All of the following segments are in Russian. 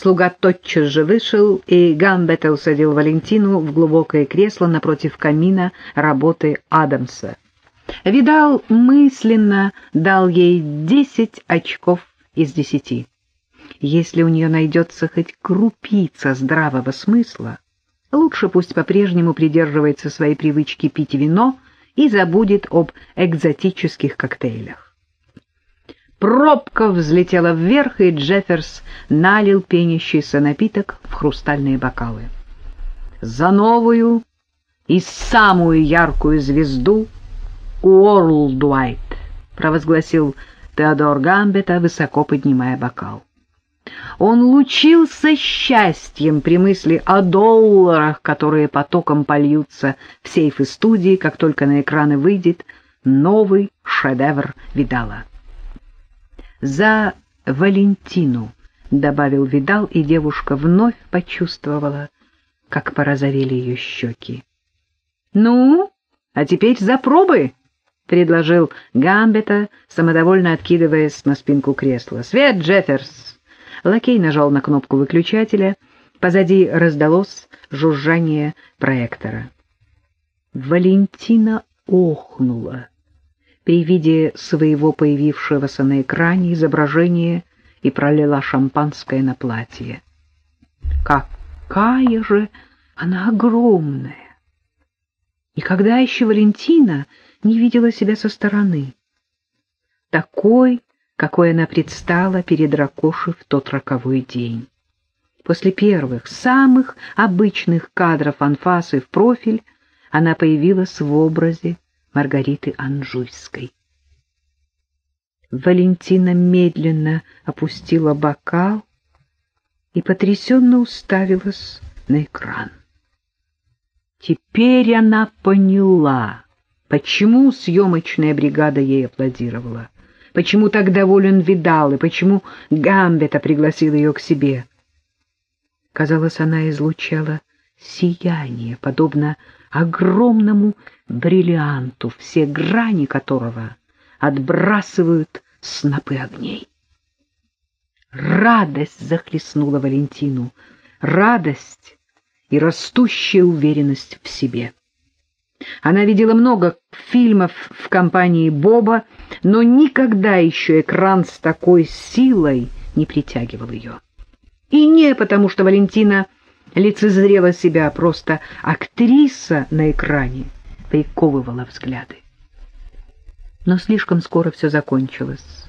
Слуга тотчас же вышел, и Гамбета усадил Валентину в глубокое кресло напротив камина работы Адамса. Видал, мысленно дал ей десять очков из десяти. Если у нее найдется хоть крупица здравого смысла, лучше пусть по-прежнему придерживается своей привычки пить вино и забудет об экзотических коктейлях. Пробка взлетела вверх, и Джефферс налил пенящийся напиток в хрустальные бокалы. За новую и самую яркую звезду Уорлдуайт, провозгласил Теодор Гамбета, высоко поднимая бокал. Он лучился счастьем при мысли о долларах, которые потоком польются в сейфы студии, как только на экраны выйдет новый шедевр Видала. «За Валентину», — добавил Видал, и девушка вновь почувствовала, как порозовели ее щеки. «Ну, а теперь за пробы!» — предложил Гамбета, самодовольно откидываясь на спинку кресла. «Свет, Джефферс!» Лакей нажал на кнопку выключателя. Позади раздалось жужжание проектора. Валентина охнула при виде своего появившегося на экране изображения и пролила шампанское на платье. Какая же она огромная! Никогда еще Валентина не видела себя со стороны. Такой, какой она предстала перед Ракошей в тот роковой день. После первых, самых обычных кадров анфасы в профиль она появилась в образе Маргариты Анжуйской. Валентина медленно опустила бокал и потрясенно уставилась на экран. Теперь она поняла, почему съемочная бригада ей аплодировала, почему так доволен Видал и почему Гамбета пригласил ее к себе. Казалось, она излучала сияние, подобно огромному бриллианту, все грани которого отбрасывают снопы огней. Радость захлестнула Валентину, радость и растущая уверенность в себе. Она видела много фильмов в компании Боба, но никогда еще экран с такой силой не притягивал ее. И не потому, что Валентина лицезрела себя, просто актриса на экране приковывала взгляды. Но слишком скоро все закончилось.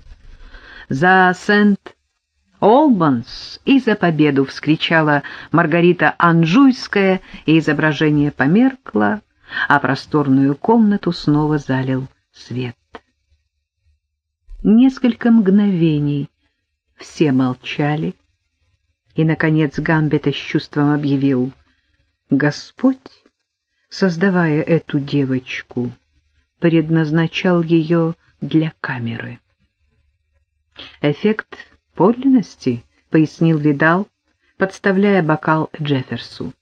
За Сент-Олбанс и за победу вскричала Маргарита Анжуйская, и изображение померкло, а просторную комнату снова залил свет. Несколько мгновений все молчали, и, наконец, Гамбета с чувством объявил, «Господь, создавая эту девочку, предназначал ее для камеры». «Эффект подлинности», — пояснил Видал, подставляя бокал Джефферсу.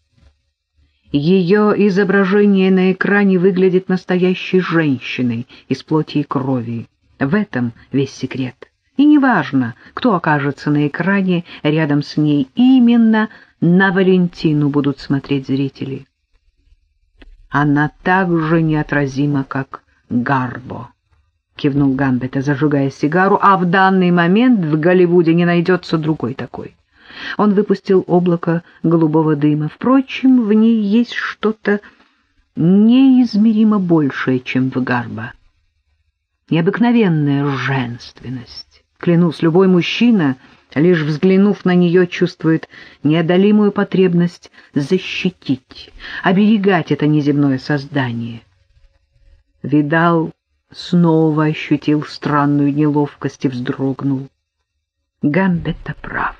Ее изображение на экране выглядит настоящей женщиной из плоти и крови. В этом весь секрет. И неважно, кто окажется на экране рядом с ней, именно на Валентину будут смотреть зрители. Она так же неотразима, как Гарбо, — кивнул Гамбета, зажигая сигару, а в данный момент в Голливуде не найдется другой такой. Он выпустил облако голубого дыма. Впрочем, в ней есть что-то неизмеримо большее, чем в Гарбо. Необыкновенная женственность Клянусь, любой мужчина, лишь взглянув на нее, чувствует неодолимую потребность защитить, оберегать это неземное создание. Видал, снова ощутил странную неловкость и вздрогнул. Гамбетта прав,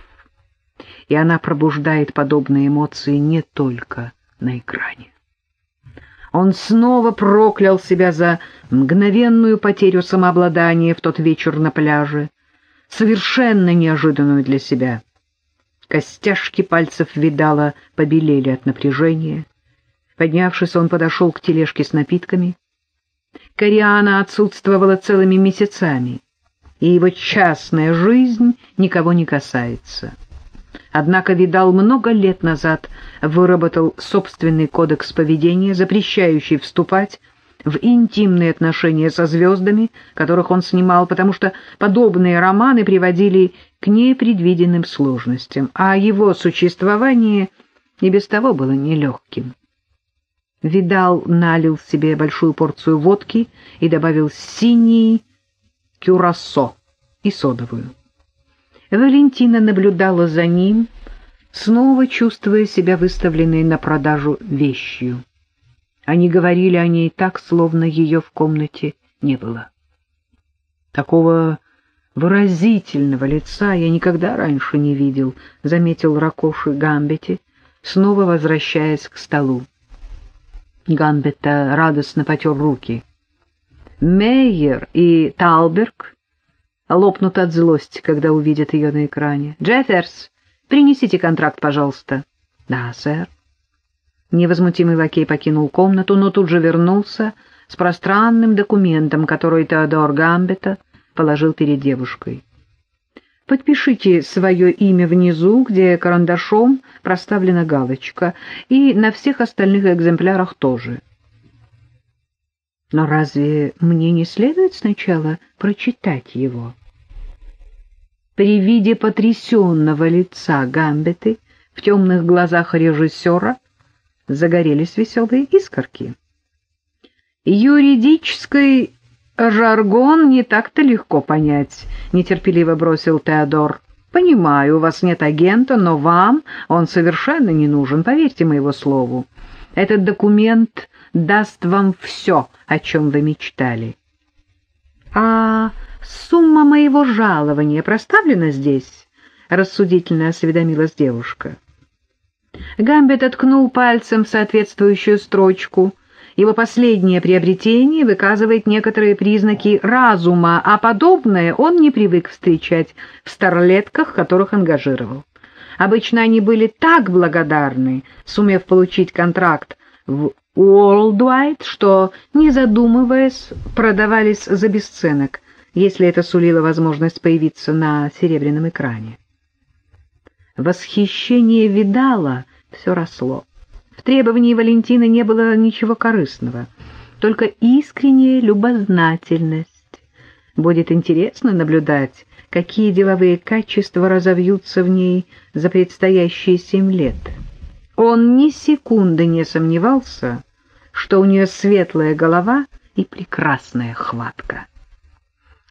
и она пробуждает подобные эмоции не только на экране. Он снова проклял себя за мгновенную потерю самообладания в тот вечер на пляже, совершенно неожиданную для себя. Костяшки пальцев видала побелели от напряжения. Поднявшись, он подошел к тележке с напитками. Кориана отсутствовала целыми месяцами, и его частная жизнь никого не касается. Однако Видал много лет назад выработал собственный кодекс поведения, запрещающий вступать в интимные отношения со звездами, которых он снимал, потому что подобные романы приводили к непредвиденным сложностям, а его существование и без того было нелегким. Видал налил себе большую порцию водки и добавил синий кюрасо и содовую. Валентина наблюдала за ним, снова чувствуя себя выставленной на продажу вещью. Они говорили о ней так, словно ее в комнате не было. Такого выразительного лица я никогда раньше не видел, — заметил Ракоши Гамбети, снова возвращаясь к столу. Гамбета радостно потер руки. Мейер и Талберг лопнут от злости, когда увидят ее на экране. «Джефферс, принесите контракт, пожалуйста». «Да, сэр». Невозмутимый лакей покинул комнату, но тут же вернулся с пространным документом, который Теодор Гамбета положил перед девушкой. Подпишите свое имя внизу, где карандашом проставлена галочка, и на всех остальных экземплярах тоже. Но разве мне не следует сначала прочитать его? При виде потрясенного лица Гамбеты в темных глазах режиссера загорелись веселые искорки. «Юридический жаргон не так-то легко понять», — нетерпеливо бросил Теодор. «Понимаю, у вас нет агента, но вам он совершенно не нужен, поверьте моему слову. Этот документ даст вам все, о чем вы мечтали». «А сумма моего жалования проставлена здесь?» — рассудительно осведомилась девушка. Гамбет откнул пальцем в соответствующую строчку. Его последнее приобретение выказывает некоторые признаки разума, а подобное он не привык встречать в старлетках, которых ангажировал. Обычно они были так благодарны, сумев получить контракт в Уолдуайт, что, не задумываясь, продавались за бесценок, если это сулило возможность появиться на серебряном экране. Восхищение видала все росло. В требовании Валентины не было ничего корыстного, только искренняя любознательность. Будет интересно наблюдать, какие деловые качества разовьются в ней за предстоящие семь лет. Он ни секунды не сомневался, что у нее светлая голова и прекрасная хватка.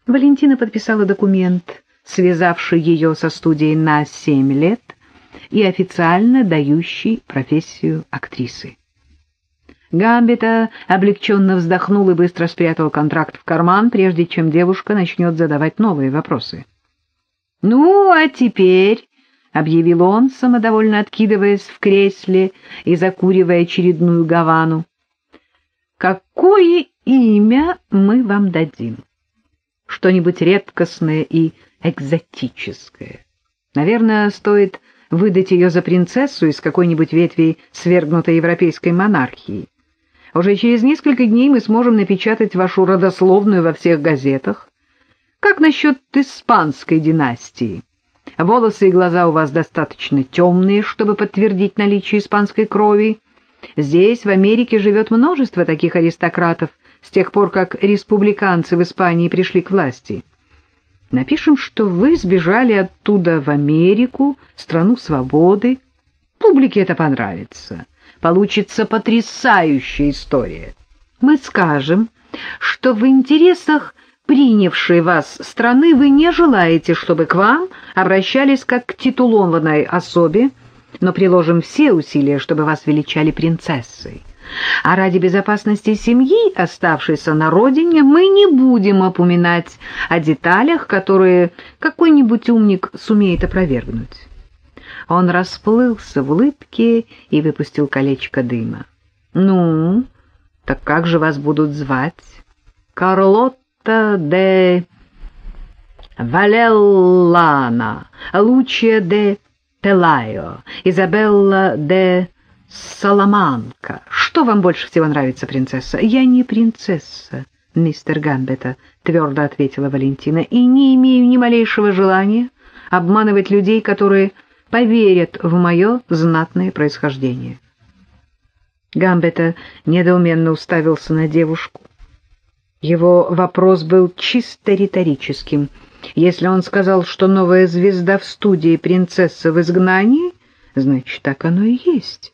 Валентина подписала документ связавший ее со студией на семь лет и официально дающий профессию актрисы. Гамбита облегченно вздохнул и быстро спрятал контракт в карман, прежде чем девушка начнет задавать новые вопросы. «Ну, а теперь...» — объявил он, самодовольно откидываясь в кресле и закуривая очередную гавану. «Какое имя мы вам дадим? Что-нибудь редкостное и экзотическое. Наверное, стоит выдать ее за принцессу из какой-нибудь ветви свергнутой европейской монархии. Уже через несколько дней мы сможем напечатать вашу родословную во всех газетах. Как насчет испанской династии? Волосы и глаза у вас достаточно темные, чтобы подтвердить наличие испанской крови. Здесь, в Америке, живет множество таких аристократов с тех пор, как республиканцы в Испании пришли к власти. Напишем, что вы сбежали оттуда в Америку, страну свободы. Публике это понравится. Получится потрясающая история. Мы скажем, что в интересах принявшей вас страны вы не желаете, чтобы к вам обращались как к титулованной особе, но приложим все усилия, чтобы вас величали принцессой. А ради безопасности семьи, оставшейся на родине, мы не будем упоминать о деталях, которые какой-нибудь умник сумеет опровергнуть. Он расплылся в улыбке и выпустил колечко дыма. «Ну, так как же вас будут звать?» «Карлотта де Валеллана, Лучия де Пелайо, Изабелла де Саламанка. Что вам больше всего нравится, принцесса? Я не принцесса, мистер Гамбета, твердо ответила Валентина, и не имею ни малейшего желания обманывать людей, которые поверят в мое знатное происхождение. Гамбета недоуменно уставился на девушку. Его вопрос был чисто риторическим. Если он сказал, что новая звезда в студии «Принцесса в изгнании», значит, так оно и есть.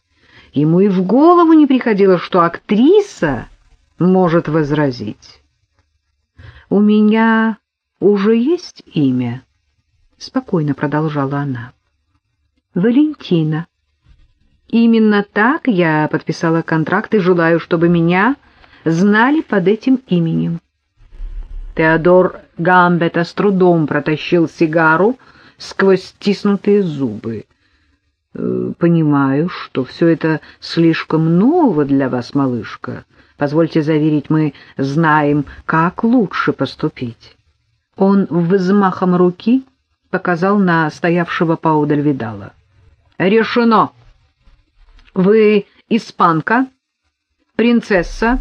Ему и в голову не приходило, что актриса может возразить. «У меня уже есть имя?» — спокойно продолжала она. «Валентина. Именно так я подписала контракт и желаю, чтобы меня знали под этим именем». Теодор Гамбета с трудом протащил сигару сквозь стиснутые зубы. «Э, «Понимаю, что все это слишком ново для вас, малышка. Позвольте заверить, мы знаем, как лучше поступить». Он взмахом руки показал на стоявшего поодаль Видала. «Решено! Вы испанка, принцесса.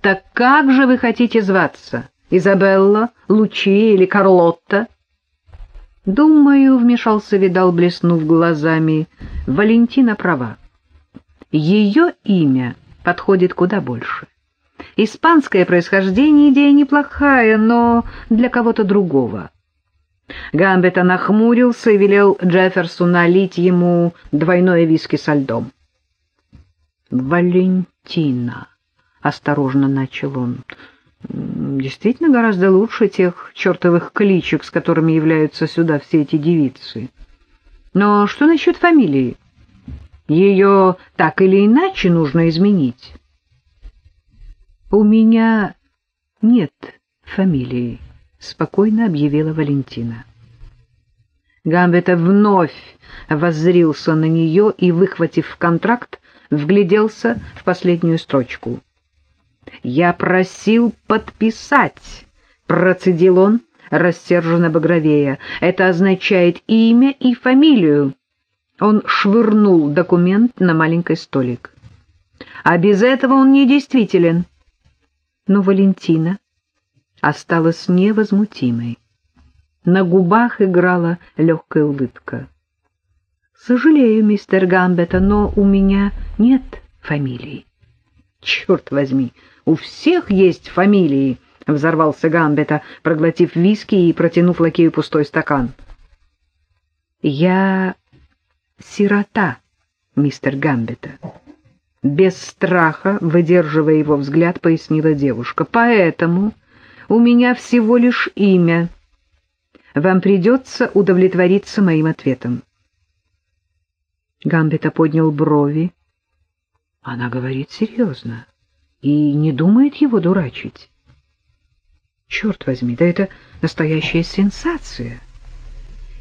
Так как же вы хотите зваться? Изабелла, Лучия или Карлотта?» «Думаю», — вмешался Видал, блеснув глазами, — «Валентина права. Ее имя подходит куда больше. Испанское происхождение идея неплохая, но для кого-то другого». Гамбета нахмурился и велел Джефферсу налить ему двойное виски со льдом. «Валентина», — осторожно начал он, — «действительно гораздо лучше тех чертовых кличек, с которыми являются сюда все эти девицы. Но что насчет фамилии? Ее так или иначе нужно изменить». «У меня нет фамилии», — спокойно объявила Валентина. Гамбета вновь воззрился на нее и, выхватив контракт, вгляделся в последнюю строчку. «Я просил подписать», — процедил он, рассерженно багровея. «Это означает имя и фамилию». Он швырнул документ на маленький столик. «А без этого он недействителен». Но Валентина осталась невозмутимой. На губах играла легкая улыбка. «Сожалею, мистер Гамбета, но у меня нет фамилии». «Черт возьми, у всех есть фамилии!» — взорвался Гамбета, проглотив виски и протянув лакею пустой стакан. «Я сирота, мистер Гамбета». Без страха, выдерживая его взгляд, пояснила девушка. «Поэтому у меня всего лишь имя» вам придется удовлетвориться моим ответом. Гамбета поднял брови. Она говорит серьезно и не думает его дурачить. Черт возьми, да это настоящая сенсация.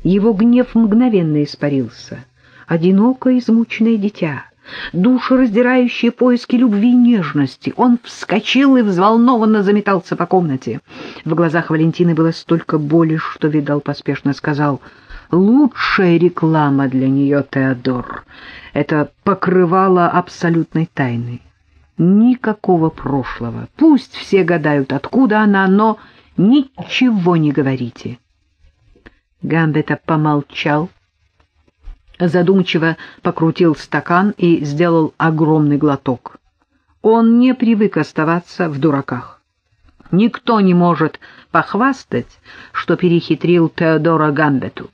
Его гнев мгновенно испарился. Одинокое измученное дитя — душераздирающие поиски любви и нежности. Он вскочил и взволнованно заметался по комнате. В глазах Валентины было столько боли, что Видал поспешно сказал «Лучшая реклама для нее, Теодор. Это покрывало абсолютной тайной. Никакого прошлого. Пусть все гадают, откуда она, но ничего не говорите». Гамбета помолчал, задумчиво покрутил стакан и сделал огромный глоток. Он не привык оставаться в дураках. Никто не может похвастать, что перехитрил Теодора Гамбету.